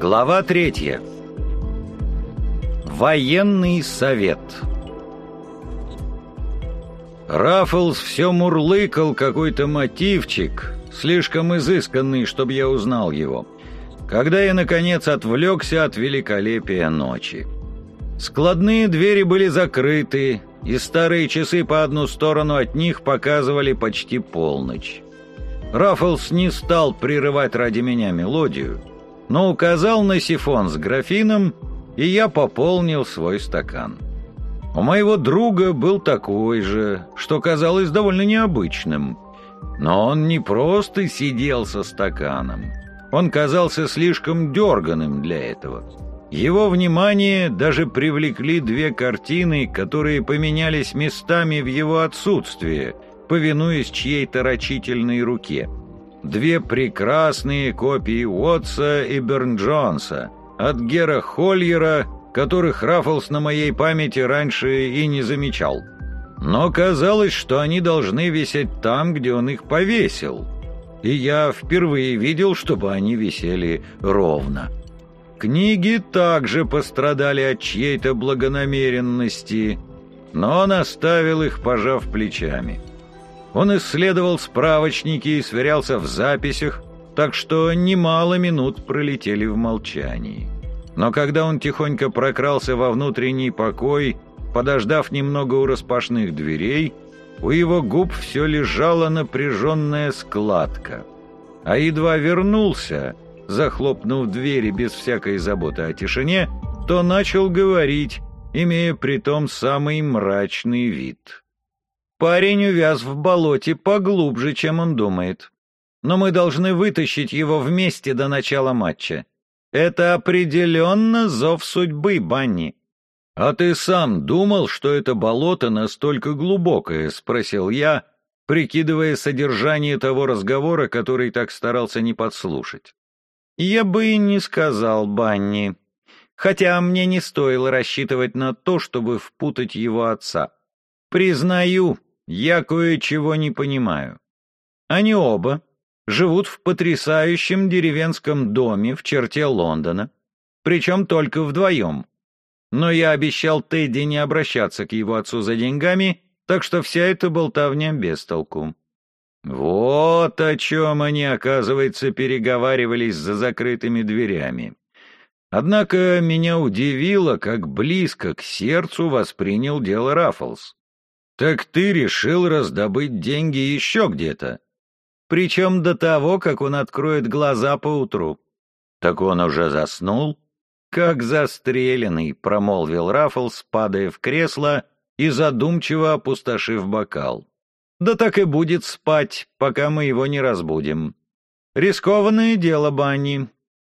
Глава третья. Военный совет. Раффлс все мурлыкал какой-то мотивчик, слишком изысканный, чтобы я узнал его, когда я, наконец, отвлекся от великолепия ночи. Складные двери были закрыты, и старые часы по одну сторону от них показывали почти полночь. Раффлс не стал прерывать ради меня мелодию, но указал на сифон с графином, и я пополнил свой стакан. У моего друга был такой же, что казалось довольно необычным. Но он не просто сидел со стаканом. Он казался слишком дерганым для этого. Его внимание даже привлекли две картины, которые поменялись местами в его отсутствие, повинуясь чьей-то рачительной руке — две прекрасные копии Уотса и Берн-Джонса от Гера Хольера, которых Раффлс на моей памяти раньше и не замечал. Но казалось, что они должны висеть там, где он их повесил. И я впервые видел, чтобы они висели ровно. Книги также пострадали от чьей-то благонамеренности, но он оставил их, пожав плечами. Он исследовал справочники и сверялся в записях, так что немало минут пролетели в молчании. Но когда он тихонько прокрался во внутренний покой, подождав немного у распашных дверей, у его губ все лежала напряженная складка. А едва вернулся, захлопнув двери без всякой заботы о тишине, то начал говорить, имея при том самый мрачный вид. Парень увяз в болоте поглубже, чем он думает. Но мы должны вытащить его вместе до начала матча. Это определенно зов судьбы, Банни. «А ты сам думал, что это болото настолько глубокое?» — спросил я, прикидывая содержание того разговора, который так старался не подслушать. «Я бы и не сказал, Банни. Хотя мне не стоило рассчитывать на то, чтобы впутать его отца. Признаю, я кое-чего не понимаю. Они оба живут в потрясающем деревенском доме в черте Лондона, причем только вдвоем. Но я обещал Тедди не обращаться к его отцу за деньгами, так что вся эта болтовня без толку. Вот о чем они, оказывается, переговаривались за закрытыми дверями. Однако меня удивило, как близко к сердцу воспринял дело Раффлс. «Так ты решил раздобыть деньги еще где-то?» «Причем до того, как он откроет глаза поутру». «Так он уже заснул?» «Как застреленный», — промолвил Раффлс, падая в кресло и задумчиво опустошив бокал. «Да так и будет спать, пока мы его не разбудим. Рискованное дело, Банни,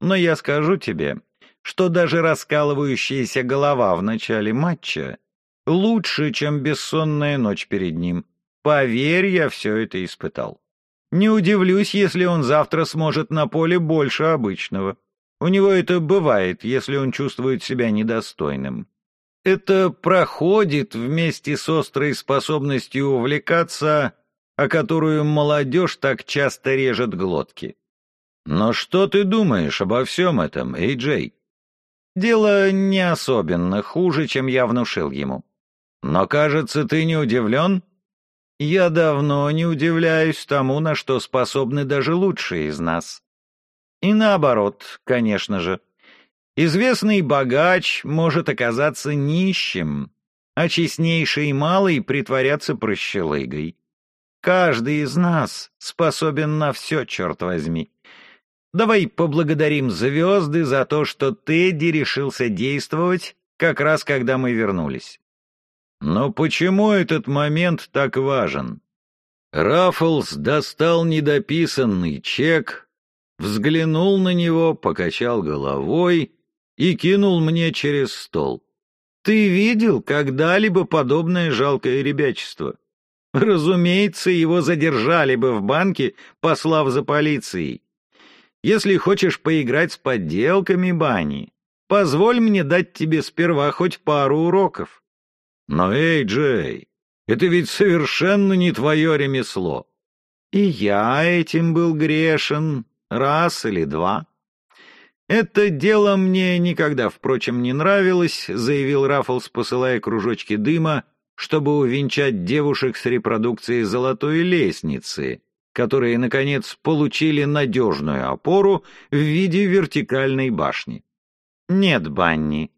но я скажу тебе, что даже раскалывающаяся голова в начале матча Лучше, чем бессонная ночь перед ним. Поверь, я все это испытал. Не удивлюсь, если он завтра сможет на поле больше обычного. У него это бывает, если он чувствует себя недостойным. Это проходит вместе с острой способностью увлекаться, о которую молодежь так часто режет глотки. Но что ты думаешь обо всем этом, Эй Джей? Дело не особенно хуже, чем я внушил ему. Но, кажется, ты не удивлен? Я давно не удивляюсь тому, на что способны даже лучшие из нас. И наоборот, конечно же. Известный богач может оказаться нищим, а честнейший малый притворяться прощелыгой. Каждый из нас способен на все, черт возьми. Давай поблагодарим звезды за то, что Тедди решился действовать, как раз когда мы вернулись. Но почему этот момент так важен? Раффлс достал недописанный чек, взглянул на него, покачал головой и кинул мне через стол. «Ты видел когда-либо подобное жалкое ребячество? Разумеется, его задержали бы в банке, послав за полицией. Если хочешь поиграть с подделками, Бани, позволь мне дать тебе сперва хоть пару уроков». Но, эй, Джей, это ведь совершенно не твое ремесло. И я этим был грешен раз или два. «Это дело мне никогда, впрочем, не нравилось», — заявил Раффлс, посылая кружочки дыма, чтобы увенчать девушек с репродукцией «Золотой лестницы», которые, наконец, получили надежную опору в виде вертикальной башни. «Нет, Банни,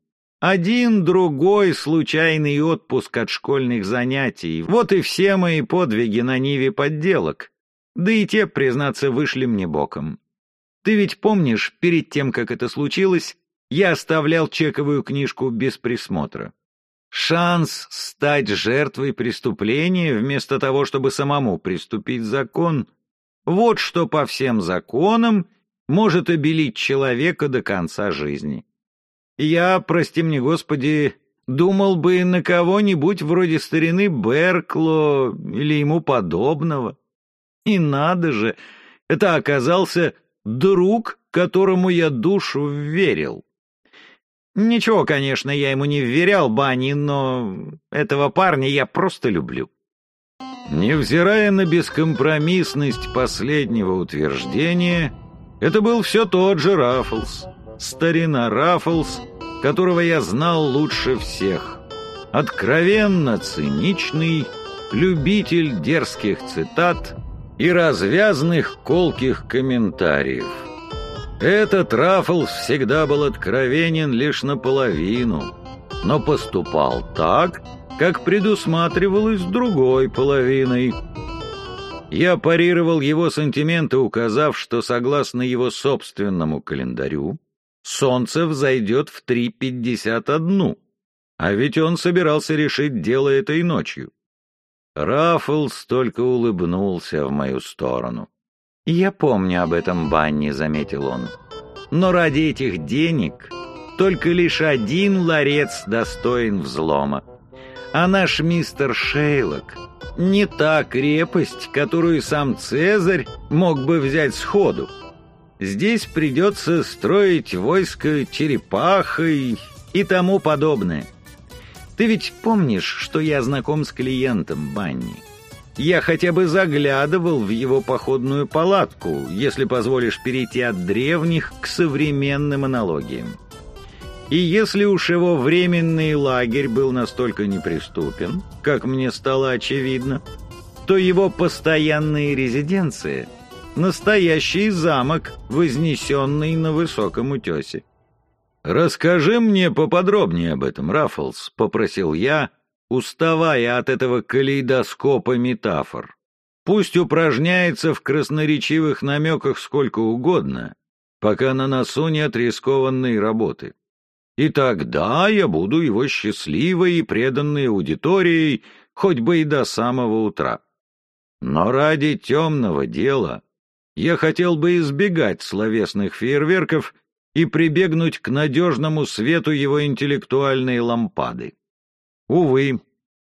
один другой случайный отпуск от школьных занятий. Вот и все мои подвиги на ниве подделок. Да и те, признаться, вышли мне боком. Ты ведь помнишь, перед тем, как это случилось, я оставлял чековую книжку без присмотра. Шанс стать жертвой преступления вместо того, чтобы самому приступить закон, вот что по всем законам может обелить человека до конца жизни. Я, прости мне, Господи, думал бы на кого-нибудь вроде старины Беркло или ему подобного. И надо же, это оказался друг, которому я душу верил. Ничего, конечно, я ему не вверял, Бани, но этого парня я просто люблю. Невзирая на бескомпромиссность последнего утверждения, это был все тот же Раффлс, старина Раффлс, которого я знал лучше всех. Откровенно циничный, любитель дерзких цитат и развязных колких комментариев. Этот Раффлс всегда был откровенен лишь наполовину, но поступал так, как предусматривалось другой половиной. Я парировал его сантименты, указав, что, согласно его собственному календарю, солнце взойдет в 3.51, а ведь он собирался решить дело этой ночью. Раффлс только улыбнулся в мою сторону. «Я помню об этом банне», — заметил он. «Но ради этих денег только лишь один ларец достоин взлома. А наш мистер Шейлок не та крепость, которую сам Цезарь мог бы взять сходу. Здесь придется строить войско черепахой и тому подобное. Ты ведь помнишь, что я знаком с клиентом Банни? Я хотя бы заглядывал в его походную палатку, если позволишь перейти от древних к современным аналогиям. И если уж его временный лагерь был настолько неприступен, как мне стало очевидно, то его постоянные резиденции — настоящий замок, вознесенный на высоком утесе. «Расскажи мне поподробнее об этом, Раффлс», — попросил я, уставая от этого калейдоскопа метафор. «Пусть упражняется в красноречивых намеках сколько угодно, пока на носу нет рискованной работы. И тогда я буду его счастливой и преданной аудиторией, хоть бы и до самого утра. Но ради темного дела я хотел бы избегать словесных фейерверков и прибегнуть к надежному свету его интеллектуальной лампады. Увы,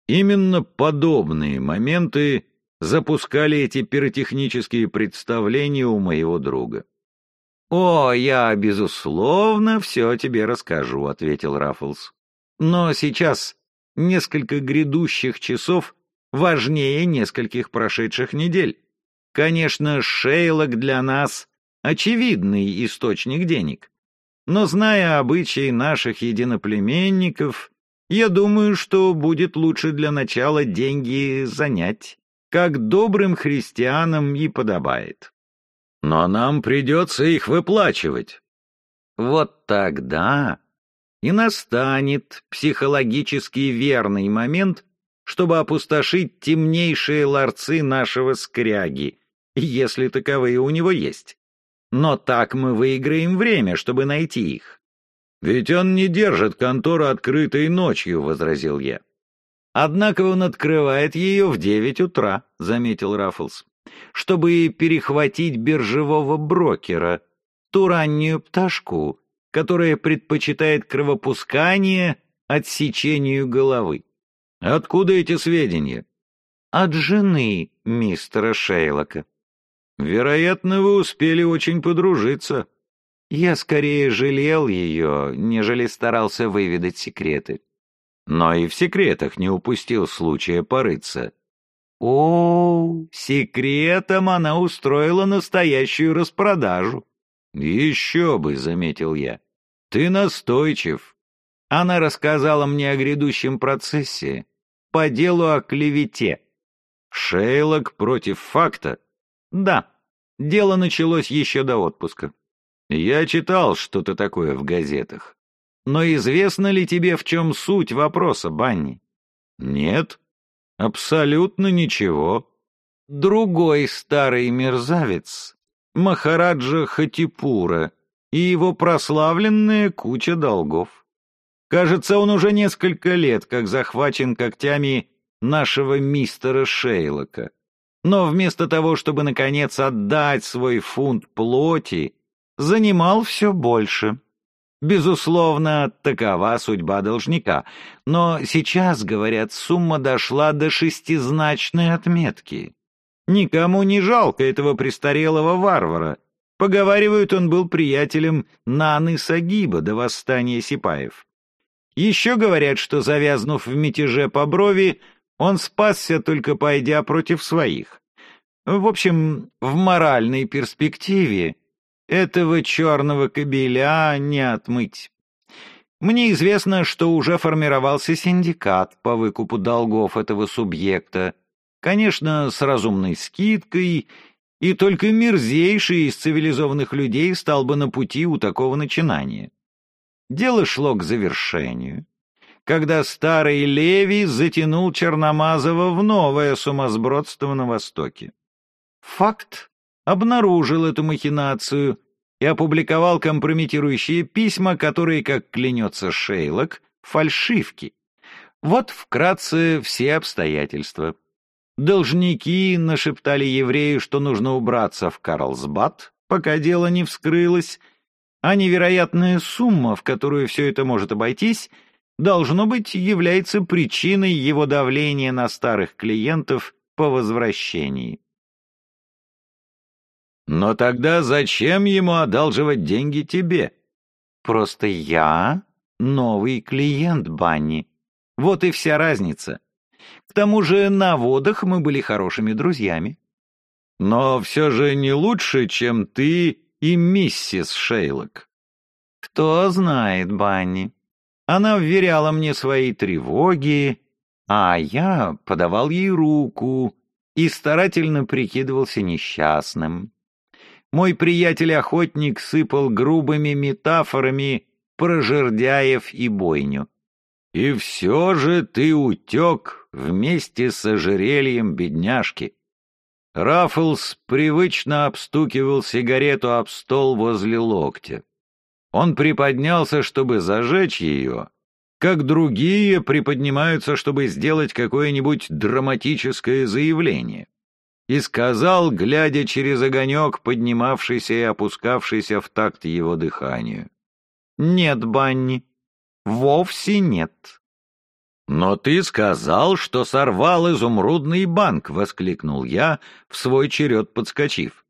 именно подобные моменты запускали эти пиротехнические представления у моего друга. «О, я, безусловно, все тебе расскажу», — ответил Раффлс. «Но сейчас несколько грядущих часов важнее нескольких прошедших недель. Конечно, Шейлок для нас — очевидный источник денег. Но зная обычаи наших единоплеменников, я думаю, что будет лучше для начала деньги занять, как добрым христианам и подобает. Но нам придется их выплачивать. Вот тогда и настанет психологически верный момент, чтобы опустошить темнейшие ларцы нашего скряги, если таковые у него есть. Но так мы выиграем время, чтобы найти их. «Ведь он не держит контору открытой ночью», — возразил я. «Однако он открывает ее в девять утра», — заметил Раффлс, «чтобы перехватить биржевого брокера, ту раннюю пташку, которая предпочитает кровопускание отсечению головы». «Откуда эти сведения?» «От жены мистера Шейлока». Вероятно, вы успели очень подружиться. Я скорее жалел ее, нежели старался выведать секреты. Но и в секретах не упустил случая порыться. О, секретом она устроила настоящую распродажу. «Еще бы», — заметил я. «Ты настойчив». Она рассказала мне о грядущем процессе, по делу о клевете. Шейлок против факта? Да, дело началось еще до отпуска. Я читал что-то такое в газетах. Но известно ли тебе, в чем суть вопроса, Банни? Нет, абсолютно ничего. Другой старый мерзавец, Махараджа Хатипура, и его прославленная куча долгов. Кажется, он уже несколько лет как захвачен когтями нашего мистера Шейлока. Но вместо того, чтобы, наконец, отдать свой фунт плоти, занимал все больше. Безусловно, такова судьба должника, но сейчас, говорят, сумма дошла до шестизначной отметки. Никому не жалко этого престарелого варвара. Поговаривают, он был приятелем Наны Сагиба до восстания Сипаев. Еще говорят, что, завязнув в мятеже по брови, он спасся, только пойдя против своих. В общем, в моральной перспективе этого черного кобеля не отмыть. Мне известно, что уже формировался синдикат по выкупу долгов этого субъекта, конечно, с разумной скидкой, и только мерзейший из цивилизованных людей стал бы на пути у такого начинания. Дело шло к завершению когда старый Левий затянул Черномазова в новое сумасбродство на Востоке. Факт обнаружил эту махинацию и опубликовал компрометирующие письма, которые, как клянется Шейлок, фальшивки. Вот вкратце все обстоятельства. Должники нашептали еврею, что нужно убраться в Карлсбад, пока дело не вскрылось, а невероятная сумма, в которую все это может обойтись, должно быть, является причиной его давления на старых клиентов по возвращении. Но тогда зачем ему одалживать деньги тебе? Просто я новый клиент Банни. Вот и вся разница. К тому же на водах мы были хорошими друзьями. Но все же не лучше, чем ты и миссис Шейлок. Кто знает, Банни. Она вверяла мне свои тревоги, а я подавал ей руку и старательно прикидывался несчастным. Мой приятель-охотник сыпал грубыми метафорами про жердяев и бойню. И все же ты утек вместе с ожерельем бедняжки. Раффлс привычно обстукивал сигарету об стол возле локтя. Он приподнялся, чтобы зажечь ее, как другие приподнимаются, чтобы сделать какое-нибудь драматическое заявление. И сказал, глядя через огонек, поднимавшийся и опускавшийся в такт его дыханию. «Нет, Банни, вовсе нет». «Но ты сказал, что сорвал изумрудный банк!» — воскликнул я, в свой черед подскочив.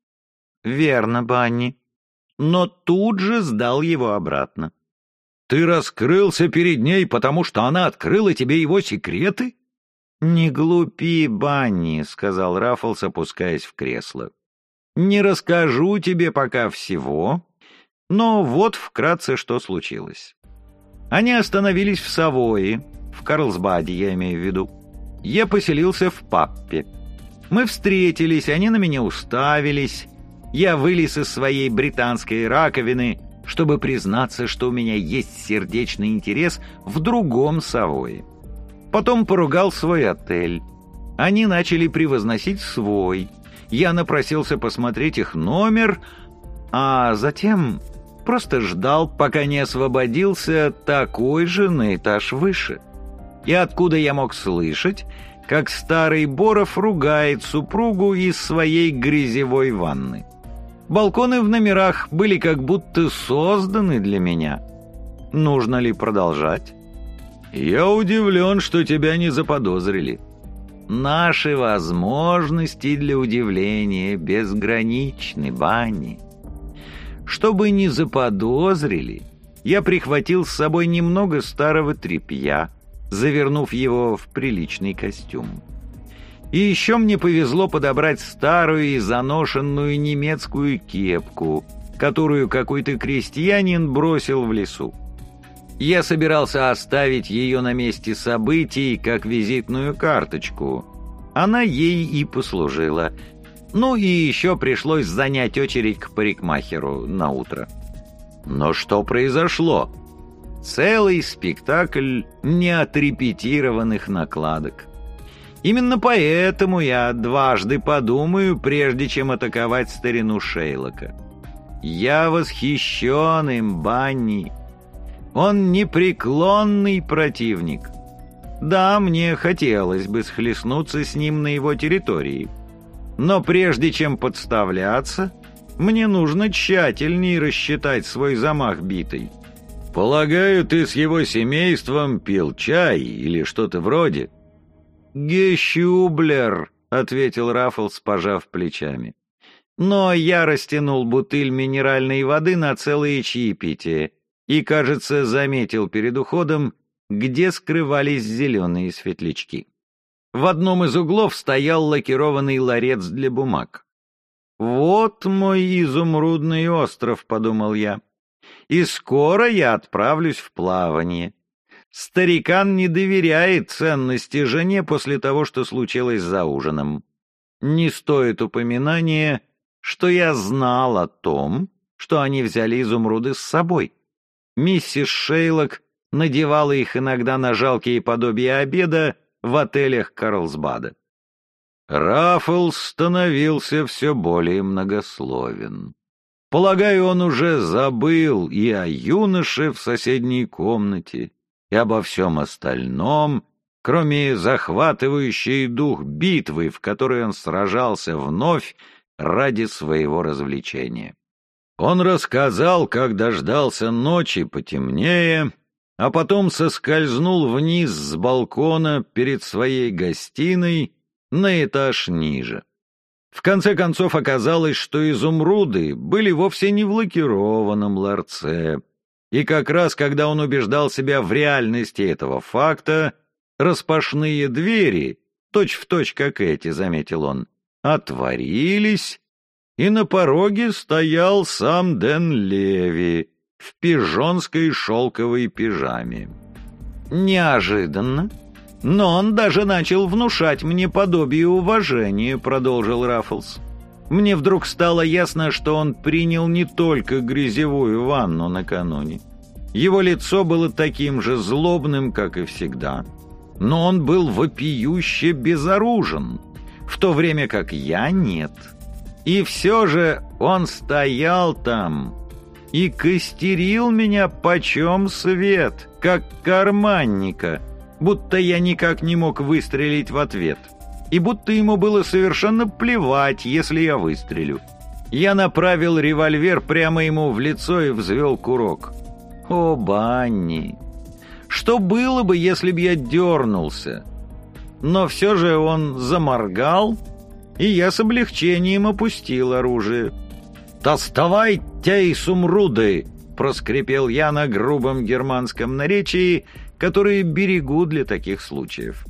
«Верно, Банни но тут же сдал его обратно. «Ты раскрылся перед ней, потому что она открыла тебе его секреты?» «Не глупи, Банни», — сказал Раффлс, опускаясь в кресло. «Не расскажу тебе пока всего, но вот вкратце, что случилось. Они остановились в Савое, в Карлсбаде, я имею в виду. Я поселился в Паппе. Мы встретились, они на меня уставились, я вылез из своей британской раковины, чтобы признаться, что у меня есть сердечный интерес в другом Савое. Потом поругал свой отель. Они начали превозносить свой. Я напросился посмотреть их номер, а затем просто ждал, пока не освободился такой же на этаж выше. И откуда я мог слышать, как старый Боров ругает супругу из своей грязевой ванны. Балконы в номерах были как будто созданы для меня. Нужно ли продолжать? Я удивлен, что тебя не заподозрили. Наши возможности для удивления безграничны, Банни. Чтобы не заподозрили, я прихватил с собой немного старого тряпья, завернув его в приличный костюм. И еще мне повезло подобрать старую и заношенную немецкую кепку, которую какой-то крестьянин бросил в лесу. Я собирался оставить ее на месте событий как визитную карточку. Она ей и послужила. Ну и еще пришлось занять очередь к парикмахеру на утро. Но что произошло? Целый спектакль неотрепетированных накладок. Именно поэтому я дважды подумаю, прежде чем атаковать старину Шейлока. Я восхищен им, Банни. Он непреклонный противник. Да, мне хотелось бы схлестнуться с ним на его территории. Но прежде чем подставляться, мне нужно тщательнее рассчитать свой замах битой. Полагаю, ты с его семейством пил чай или что-то вроде? «Гещублер», — ответил Раффлс, пожав плечами. Но я растянул бутыль минеральной воды на целые чаепития и, кажется, заметил перед уходом, где скрывались зеленые светлячки. В одном из углов стоял лакированный ларец для бумаг. «Вот мой изумрудный остров», — подумал я, — «и скоро я отправлюсь в плавание». Старикан не доверяет ценности жене после того, что случилось за ужином. Не стоит упоминания, что я знал о том, что они взяли изумруды с собой. Миссис Шейлок надевала их иногда на жалкие подобия обеда в отелях Карлсбада. Раффлс становился все более многословен. Полагаю, он уже забыл и о юноше в соседней комнате, и обо всем остальном, кроме захватывающей дух битвы, в которой он сражался вновь ради своего развлечения. Он рассказал, как дождался ночи потемнее, а потом соскользнул вниз с балкона перед своей гостиной на этаж ниже. В конце концов оказалось, что изумруды были вовсе не в лакированном ларце, и как раз когда он убеждал себя в реальности этого факта, распашные двери, точь-в-точь точь как эти, заметил он, отворились, и на пороге стоял сам Дэн Леви в пижонской шелковой пижаме. Неожиданно, но он даже начал внушать мне подобие уважения, продолжил Раффлс. Мне вдруг стало ясно, что он принял не только грязевую ванну накануне. Его лицо было таким же злобным, как и всегда, но он был вопиюще безоружен, в то время как я нет. И все же он стоял там и костерил меня почем свет, как карманника, будто я никак не мог выстрелить в ответ — и будто ему было совершенно плевать, если я выстрелю. Я направил револьвер прямо ему в лицо и взвел курок. О, Банни! Что было бы, если б я дернулся? Но все же он заморгал, и я с облегчением опустил оружие. «Доставайте, сумруды!» — проскрипел я на грубом германском наречии, которое берегу для таких случаев.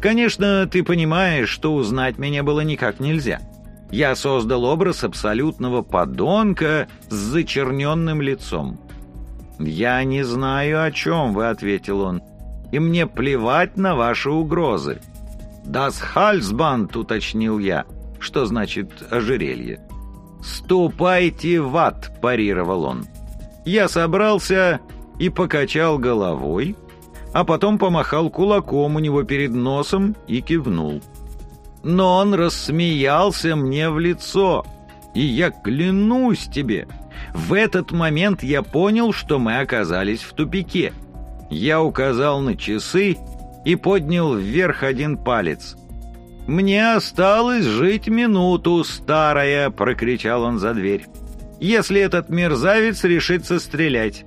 Конечно, ты понимаешь, что узнать меня было никак нельзя. Я создал образ абсолютного подонка с зачерненным лицом. «Я не знаю, о чем вы», — ответил он, — «и мне плевать на ваши угрозы». «Das Halsband», — уточнил я, что значит «ожерелье». «Ступайте в ад», — парировал он. Я собрался и покачал головой, — а потом помахал кулаком у него перед носом и кивнул. Но он рассмеялся мне в лицо, и я клянусь тебе, в этот момент я понял, что мы оказались в тупике. Я указал на часы и поднял вверх один палец. «Мне осталось жить минуту, старая!» — прокричал он за дверь. «Если этот мерзавец решится стрелять»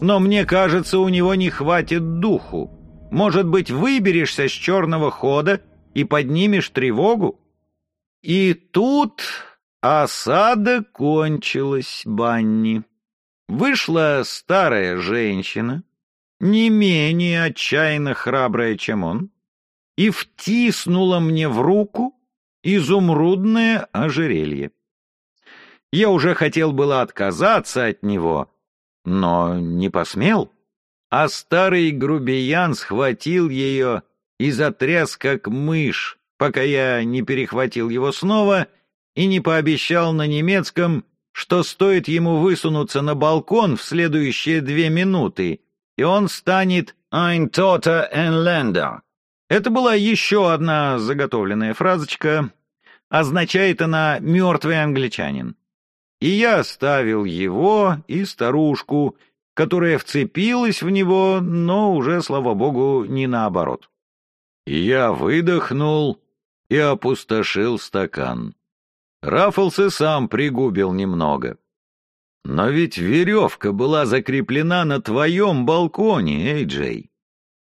но мне кажется, у него не хватит духу. Может быть, выберешься с черного хода и поднимешь тревогу? И тут осада кончилась, Банни. Вышла старая женщина, не менее отчаянно храбрая, чем он, и втиснула мне в руку изумрудное ожерелье. Я уже хотел было отказаться от него, но не посмел. А старый грубиян схватил ее и затряс, как мышь, пока я не перехватил его снова и не пообещал на немецком, что стоит ему высунуться на балкон в следующие две минуты, и он станет «ein toter Enländer». Это была еще одна заготовленная фразочка. Означает она «мертвый англичанин». И я оставил его и старушку, которая вцепилась в него, но уже, слава богу, не наоборот. Я выдохнул и опустошил стакан. Раффлс и сам пригубил немного. Но ведь веревка была закреплена на твоем балконе, эй, Джей.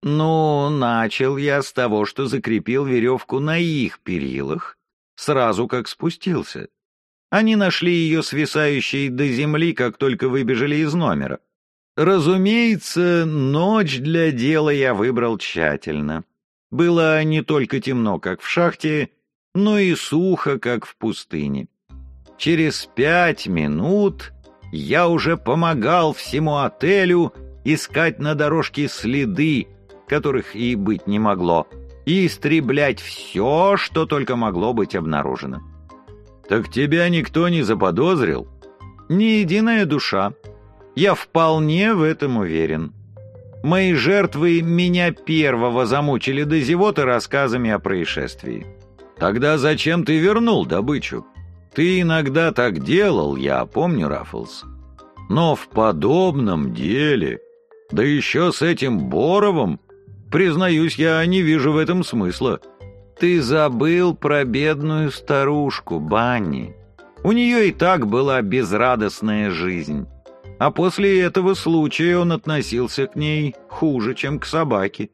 Ну, начал я с того, что закрепил веревку на их перилах, сразу как спустился. Они нашли ее свисающей до земли, как только выбежали из номера. Разумеется, ночь для дела я выбрал тщательно. Было не только темно, как в шахте, но и сухо, как в пустыне. Через пять минут я уже помогал всему отелю искать на дорожке следы, которых и быть не могло, и истреблять все, что только могло быть обнаружено. «Так тебя никто не заподозрил?» «Ни единая душа. Я вполне в этом уверен. Мои жертвы меня первого замучили до зевоты рассказами о происшествии. Тогда зачем ты вернул добычу? Ты иногда так делал, я помню, Раффлс. Но в подобном деле, да еще с этим Боровым, признаюсь, я не вижу в этом смысла. Ты забыл про бедную старушку, Банни. У нее и так была безрадостная жизнь. А после этого случая он относился к ней хуже, чем к собаке.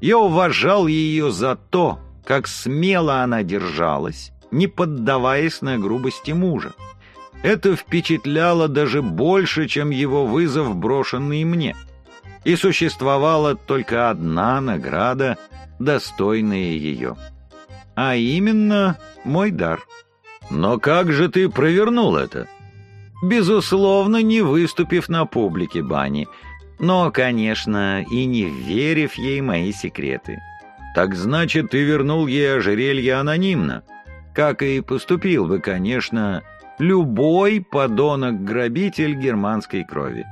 Я уважал ее за то, как смело она держалась, не поддаваясь на грубости мужа. Это впечатляло даже больше, чем его вызов, брошенный мне. И существовала только одна награда, достойная ее. А именно мой дар. Но как же ты провернул это? Безусловно, не выступив на публике бани, но, конечно, и не верив ей мои секреты. Так значит, ты вернул ей ожерелье анонимно. Как и поступил бы, конечно, любой подонок-грабитель германской крови.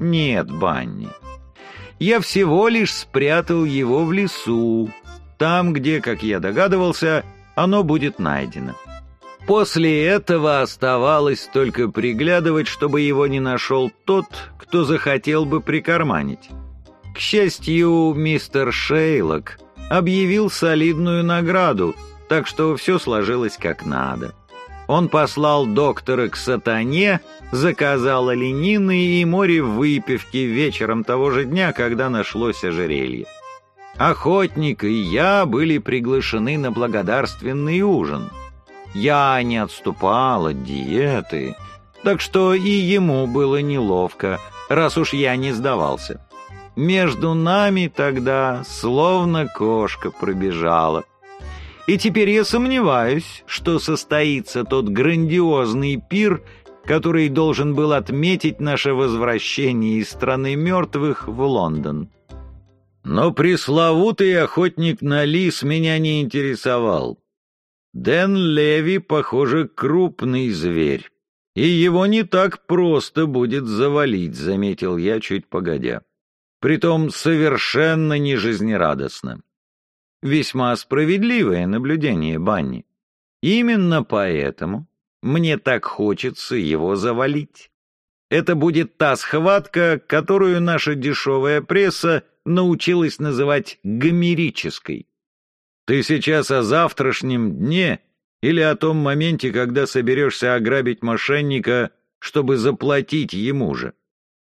Нет, Банни. Я всего лишь спрятал его в лесу, там, где, как я догадывался, оно будет найдено. После этого оставалось только приглядывать, чтобы его не нашел тот, кто захотел бы прикарманить. К счастью, мистер Шейлок объявил солидную награду, так что все сложилось как надо. Он послал доктора к сатане, заказал оленины и море выпивки вечером того же дня, когда нашлось ожерелье. Охотник и я были приглашены на благодарственный ужин. Я не отступал от диеты, так что и ему было неловко, раз уж я не сдавался. Между нами тогда словно кошка пробежала. И теперь я сомневаюсь, что состоится тот грандиозный пир, который должен был отметить наше возвращение из страны мертвых в Лондон. Но пресловутый охотник на лис меня не интересовал. Дэн Леви, похоже, крупный зверь, и его не так просто будет завалить, заметил я чуть погодя притом совершенно нежизнерадостно. Весьма справедливое наблюдение Банни. Именно поэтому мне так хочется его завалить. Это будет та схватка, которую наша дешевая пресса научилась называть гомерической. Ты сейчас о завтрашнем дне или о том моменте, когда соберешься ограбить мошенника, чтобы заплатить ему же?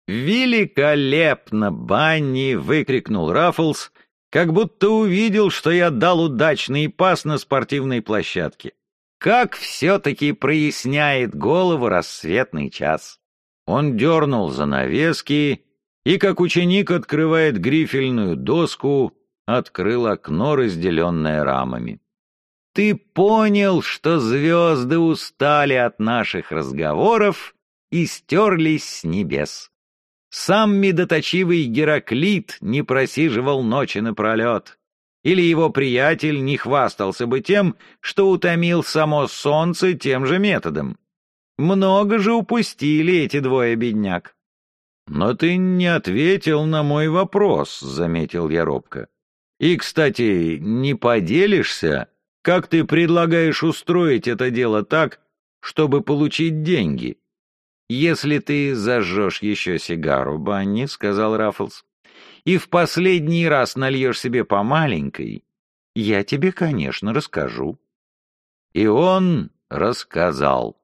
«Великолепно, Банни!» — выкрикнул Раффлс, как будто увидел, что я дал удачный пас на спортивной площадке. Как все-таки проясняет голову рассветный час. Он дернул занавески и, как ученик открывает грифельную доску, открыл окно, разделенное рамами. ты понял, что звезды устали от наших разговоров и стерлись с небес. Сам медоточивый Гераклит не просиживал ночи напролет. Или его приятель не хвастался бы тем, что утомил само солнце тем же методом. Много же упустили эти двое бедняк. «Но ты не ответил на мой вопрос», — заметил я робко. «И, кстати, не поделишься, как ты предлагаешь устроить это дело так, чтобы получить деньги?» «Если ты зажжешь еще сигару, Банни», — сказал Раффлс, «и в последний раз нальешь себе по маленькой, я тебе, конечно, расскажу». И он рассказал.